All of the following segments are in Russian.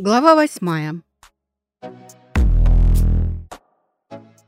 Глава восьмая.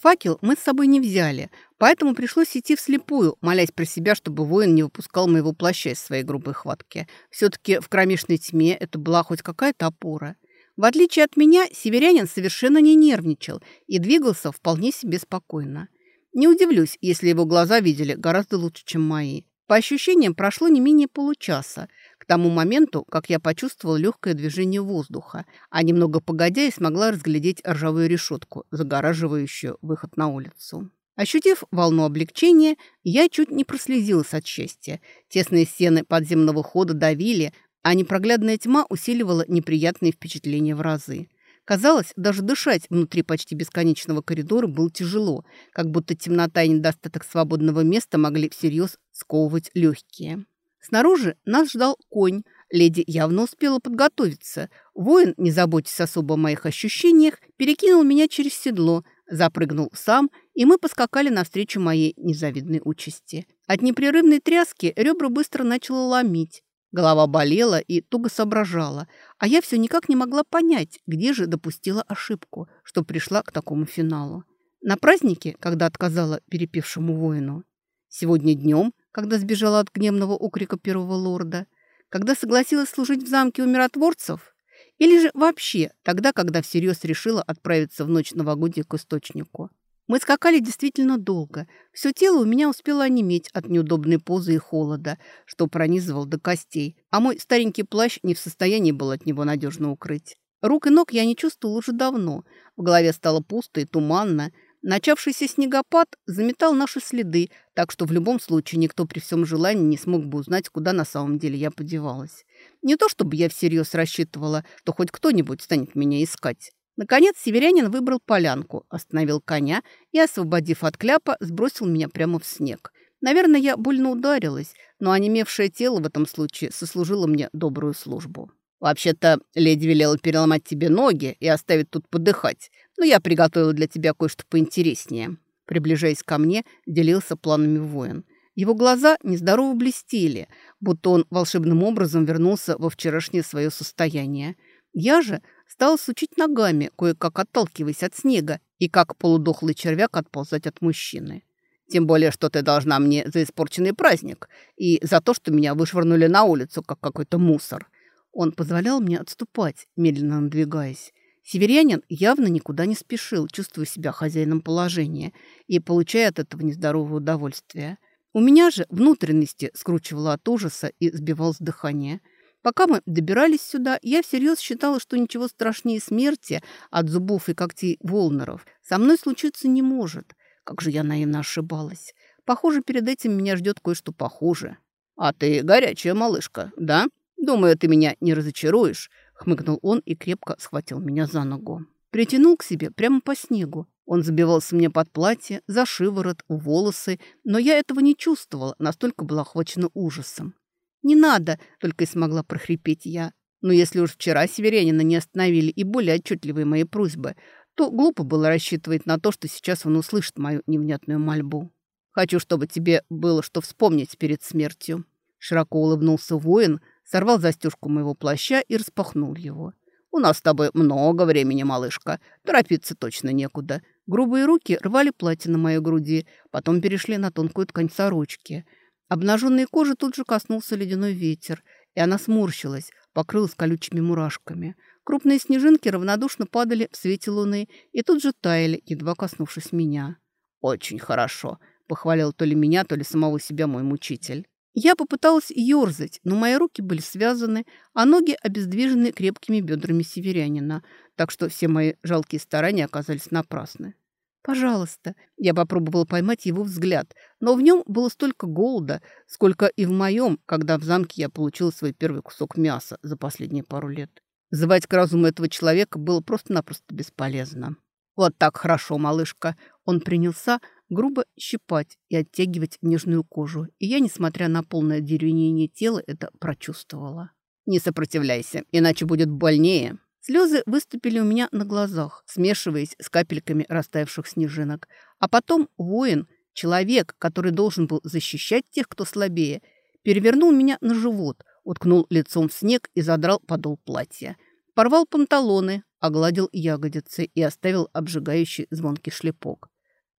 Факел мы с собой не взяли, поэтому пришлось идти вслепую, молясь про себя, чтобы воин не выпускал моего плаща из своей грубой хватки. Все-таки в кромешной тьме это была хоть какая-то опора. В отличие от меня, северянин совершенно не нервничал и двигался вполне себе спокойно. Не удивлюсь, если его глаза видели гораздо лучше, чем мои. По ощущениям, прошло не менее получаса, к тому моменту, как я почувствовала легкое движение воздуха, а немного погодя и смогла разглядеть ржавую решетку, загораживающую выход на улицу. Ощутив волну облегчения, я чуть не прослезилась от счастья. Тесные стены подземного хода давили, а непроглядная тьма усиливала неприятные впечатления в разы. Казалось, даже дышать внутри почти бесконечного коридора было тяжело, как будто темнота и недостаток свободного места могли всерьез сковывать легкие. Снаружи нас ждал конь. Леди явно успела подготовиться. Воин, не заботясь особо о моих ощущениях, перекинул меня через седло, запрыгнул сам, и мы поскакали навстречу моей незавидной участи. От непрерывной тряски ребра быстро начало ломить. Голова болела и туго соображала, а я все никак не могла понять, где же допустила ошибку, что пришла к такому финалу. На празднике, когда отказала перепившему воину. Сегодня днем когда сбежала от гневного укрика первого лорда, когда согласилась служить в замке у миротворцев, или же вообще тогда, когда всерьез решила отправиться в ночь новогодия к источнику. Мы скакали действительно долго. Все тело у меня успело онеметь от неудобной позы и холода, что пронизывал до костей, а мой старенький плащ не в состоянии был от него надежно укрыть. Рук и ног я не чувствовал уже давно. В голове стало пусто и туманно, Начавшийся снегопад заметал наши следы, так что в любом случае никто при всем желании не смог бы узнать, куда на самом деле я подевалась. Не то чтобы я всерьез рассчитывала, что хоть кто-нибудь станет меня искать. Наконец северянин выбрал полянку, остановил коня и, освободив от кляпа, сбросил меня прямо в снег. Наверное, я больно ударилась, но онемевшее тело в этом случае сослужило мне добрую службу. Вообще-то леди велела переломать тебе ноги и оставить тут подыхать, но я приготовила для тебя кое-что поинтереснее». Приближаясь ко мне, делился планами воин. Его глаза нездорово блестели, будто он волшебным образом вернулся во вчерашнее свое состояние. Я же стала сучить ногами, кое-как отталкиваясь от снега, и как полудохлый червяк отползать от мужчины. Тем более, что ты должна мне за испорченный праздник и за то, что меня вышвырнули на улицу, как какой-то мусор. Он позволял мне отступать, медленно надвигаясь. Северянин явно никуда не спешил, чувствуя себя хозяином положения и получая от этого нездоровое удовольствие. У меня же внутренности скручивало от ужаса и сбивалось дыхание. Пока мы добирались сюда, я всерьез считала, что ничего страшнее смерти от зубов и когтей Волнеров со мной случиться не может. Как же я наивно ошибалась. Похоже, перед этим меня ждет кое-что похуже. «А ты горячая малышка, да?» «Думаю, ты меня не разочаруешь», — хмыкнул он и крепко схватил меня за ногу. Притянул к себе прямо по снегу. Он забивался мне под платье, за шиворот, в волосы, но я этого не чувствовала, настолько была охвачена ужасом. «Не надо!» — только и смогла прохрипеть я. Но если уж вчера северянина не остановили и более отчетливые мои просьбы, то глупо было рассчитывать на то, что сейчас он услышит мою невнятную мольбу. «Хочу, чтобы тебе было что вспомнить перед смертью». Широко улыбнулся воин, сорвал застежку моего плаща и распахнул его. «У нас с тобой много времени, малышка. Торопиться точно некуда». Грубые руки рвали платье на моей груди, потом перешли на тонкую ткань сорочки. Обнаженной кожи тут же коснулся ледяной ветер, и она сморщилась, покрылась колючими мурашками. Крупные снежинки равнодушно падали в свете луны и тут же таяли, едва коснувшись меня. «Очень хорошо», — похвалил то ли меня, то ли самого себя мой мучитель. Я попыталась ерзать, но мои руки были связаны, а ноги обездвижены крепкими бедрами северянина, так что все мои жалкие старания оказались напрасны. «Пожалуйста». Я попробовала поймать его взгляд, но в нем было столько голода, сколько и в моем, когда в замке я получила свой первый кусок мяса за последние пару лет. Звать к разуму этого человека было просто-напросто бесполезно. «Вот так хорошо, малышка!» Он принялся грубо щипать и оттягивать нежную кожу, и я, несмотря на полное деревенение тела, это прочувствовала. «Не сопротивляйся, иначе будет больнее». Слезы выступили у меня на глазах, смешиваясь с капельками растаявших снежинок. А потом воин, человек, который должен был защищать тех, кто слабее, перевернул меня на живот, уткнул лицом в снег и задрал подол платья. порвал панталоны, огладил ягодицы и оставил обжигающий звонкий шлепок.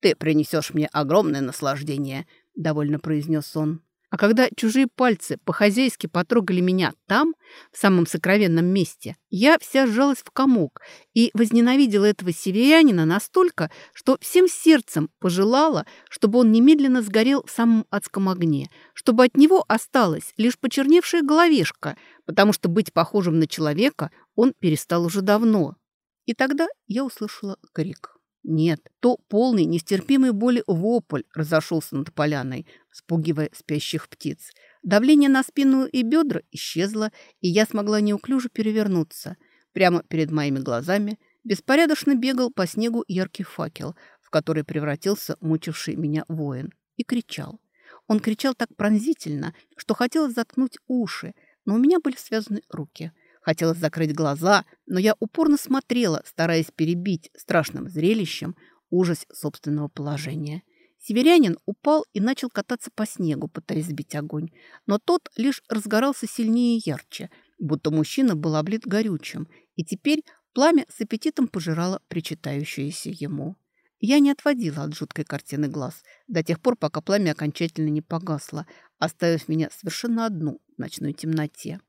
«Ты принесешь мне огромное наслаждение», — довольно произнес он. А когда чужие пальцы по-хозяйски потрогали меня там, в самом сокровенном месте, я вся сжалась в комок и возненавидела этого северянина настолько, что всем сердцем пожелала, чтобы он немедленно сгорел в самом адском огне, чтобы от него осталась лишь почерневшая головешка, потому что быть похожим на человека он перестал уже давно. И тогда я услышала крик. Нет, то полный нестерпимой боли вопль разошелся над поляной, спугивая спящих птиц. Давление на спину и бедра исчезло, и я смогла неуклюже перевернуться. Прямо перед моими глазами беспорядочно бегал по снегу яркий факел, в который превратился мучивший меня воин, и кричал. Он кричал так пронзительно, что хотелось заткнуть уши, но у меня были связаны руки – Хотелось закрыть глаза, но я упорно смотрела, стараясь перебить страшным зрелищем ужас собственного положения. Северянин упал и начал кататься по снегу, пытаясь сбить огонь, но тот лишь разгорался сильнее и ярче, будто мужчина был облит горючим, и теперь пламя с аппетитом пожирало причитающееся ему. Я не отводила от жуткой картины глаз до тех пор, пока пламя окончательно не погасло, оставив меня совершенно одну в ночной темноте.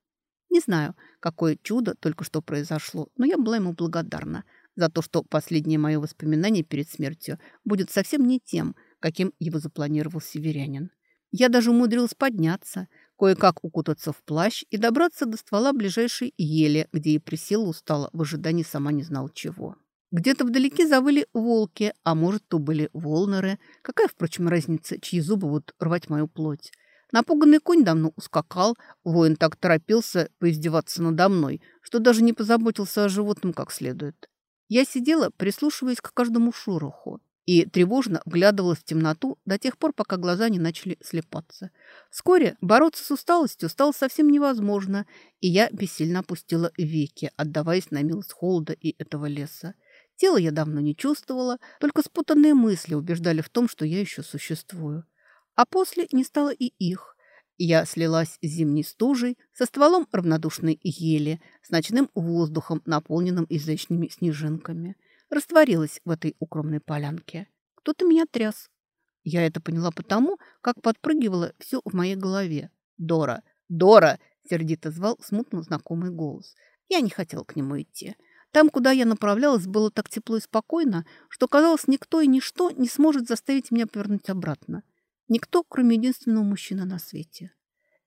Не знаю, какое чудо только что произошло, но я была ему благодарна за то, что последнее мое воспоминание перед смертью будет совсем не тем, каким его запланировал северянин. Я даже умудрилась подняться, кое-как укутаться в плащ и добраться до ствола ближайшей ели, где и присела устала в ожидании сама не знал чего. Где-то вдалеке завыли волки, а может, то были волнеры. Какая, впрочем, разница, чьи зубы будут рвать мою плоть? Напуганный конь давно ускакал, воин так торопился поиздеваться надо мной, что даже не позаботился о животном как следует. Я сидела, прислушиваясь к каждому шороху, и тревожно вглядывалась в темноту до тех пор, пока глаза не начали слепаться. Вскоре бороться с усталостью стало совсем невозможно, и я бессильно опустила веки, отдаваясь на милость холода и этого леса. Тело я давно не чувствовала, только спутанные мысли убеждали в том, что я еще существую. А после не стало и их. Я слилась с зимней стужей, со стволом равнодушной ели, с ночным воздухом, наполненным изящными снежинками. Растворилась в этой укромной полянке. Кто-то меня тряс. Я это поняла потому, как подпрыгивало все в моей голове. «Дора! Дора!» – сердито звал смутно знакомый голос. Я не хотела к нему идти. Там, куда я направлялась, было так тепло и спокойно, что, казалось, никто и ничто не сможет заставить меня повернуть обратно. Никто, кроме единственного мужчины на свете.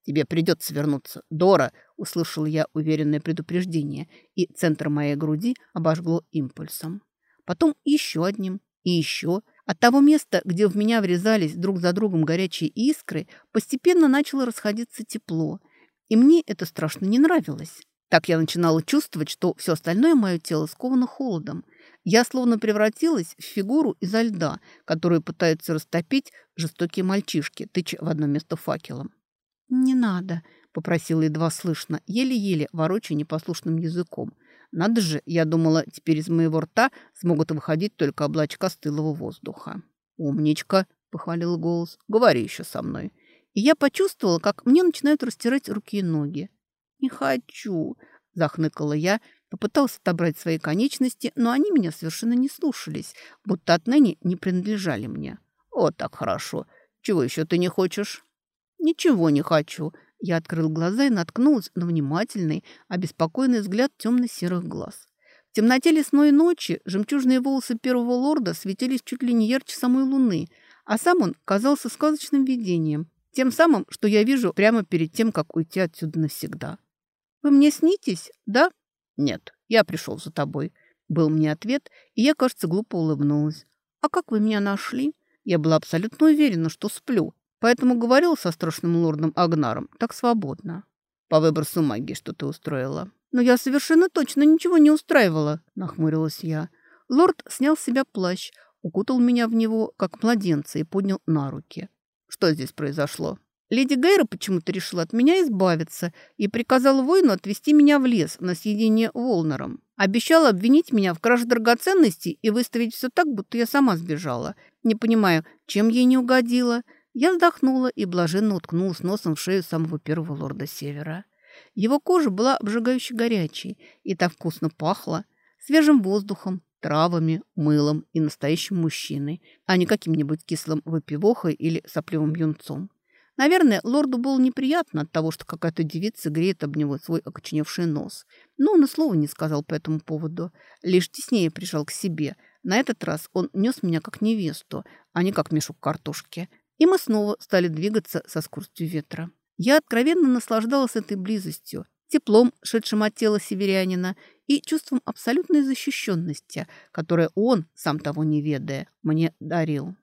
«Тебе придется вернуться, Дора!» – услышал я уверенное предупреждение, и центр моей груди обожгло импульсом. Потом еще одним и еще. От того места, где в меня врезались друг за другом горячие искры, постепенно начало расходиться тепло. И мне это страшно не нравилось. Так я начинала чувствовать, что все остальное мое тело сковано холодом – я словно превратилась в фигуру изо льда, которую пытаются растопить жестокие мальчишки, тыча в одно место факелом. «Не надо», — попросила едва слышно, еле-еле ворочая непослушным языком. «Надо же, я думала, теперь из моего рта смогут выходить только облачка стылого воздуха». «Умничка», — похвалил голос, — «говори еще со мной». И я почувствовала, как мне начинают растирать руки и ноги. «Не хочу», — захныкала я, Попытался отобрать свои конечности, но они меня совершенно не слушались, будто отныне не принадлежали мне. «Вот так хорошо. Чего еще ты не хочешь?» «Ничего не хочу». Я открыл глаза и наткнулась на внимательный, обеспокоенный взгляд темно-серых глаз. В темноте лесной ночи жемчужные волосы первого лорда светились чуть ли не ярче самой луны, а сам он казался сказочным видением, тем самым, что я вижу прямо перед тем, как уйти отсюда навсегда. «Вы мне снитесь, да?» «Нет, я пришел за тобой», — был мне ответ, и я, кажется, глупо улыбнулась. «А как вы меня нашли?» Я была абсолютно уверена, что сплю, поэтому говорила со страшным лордом Агнаром так свободно. «По выбросу магии что ты устроила?» «Но я совершенно точно ничего не устраивала», — нахмурилась я. Лорд снял с себя плащ, укутал меня в него, как младенца, и поднял на руки. «Что здесь произошло?» Леди Гейра почему-то решила от меня избавиться и приказала воину отвезти меня в лес на съедение Волнером. Обещала обвинить меня в краже драгоценностей и выставить все так, будто я сама сбежала. Не понимаю, чем ей не угодила. Я вздохнула и блаженно уткнулась носом в шею самого первого лорда Севера. Его кожа была обжигающе горячей, и так вкусно пахла свежим воздухом, травами, мылом и настоящим мужчиной, а не каким-нибудь кислым выпивохой или сопливым юнцом. Наверное, лорду было неприятно от того, что какая-то девица греет об него свой окоченевший нос. Но он и слова не сказал по этому поводу, лишь теснее прижал к себе. На этот раз он нес меня как невесту, а не как мешок картошки. И мы снова стали двигаться со скоростью ветра. Я откровенно наслаждалась этой близостью, теплом, шедшим от тела северянина, и чувством абсолютной защищенности, которое он, сам того не ведая, мне дарил.